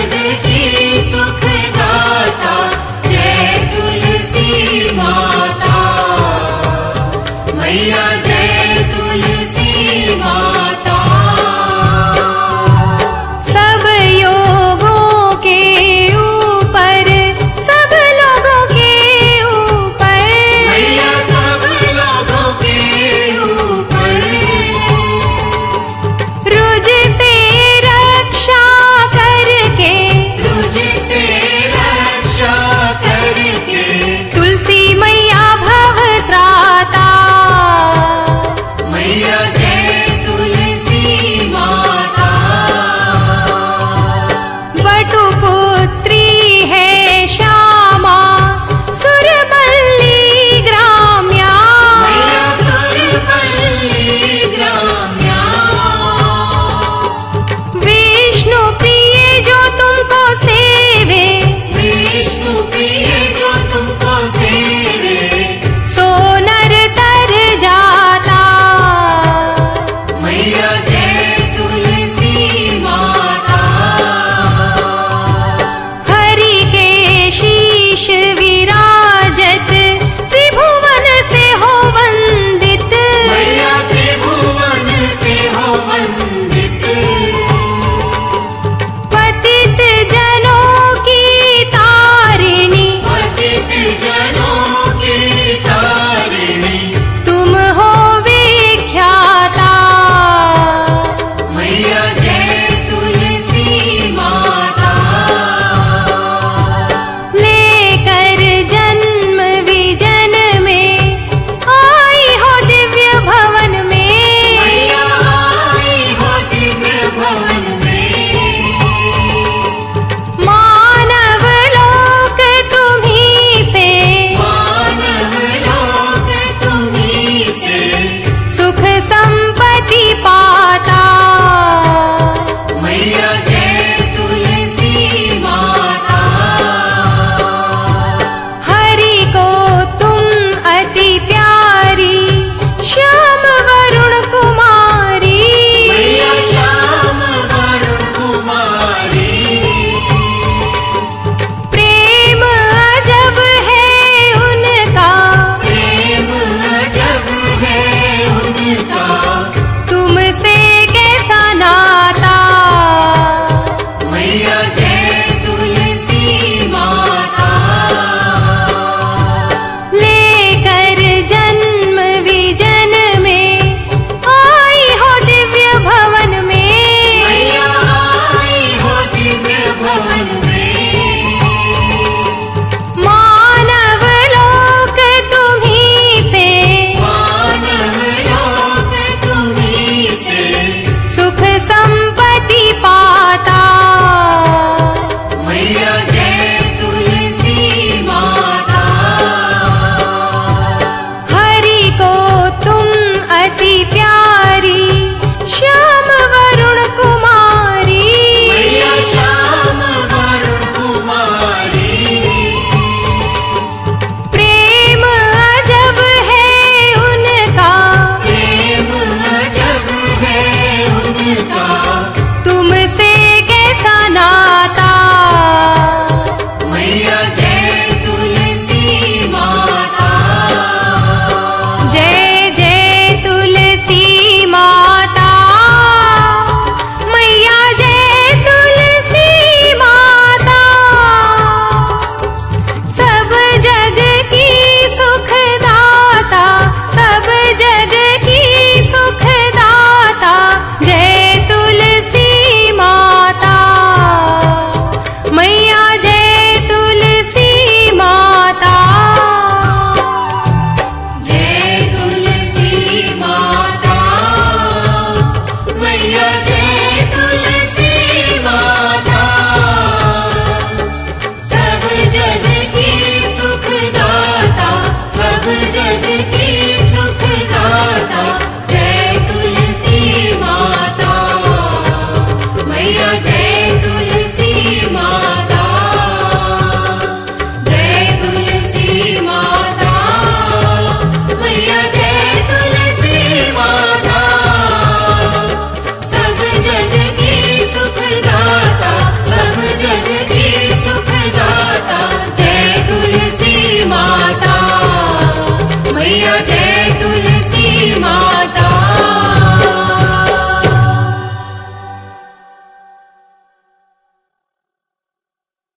जग की सुख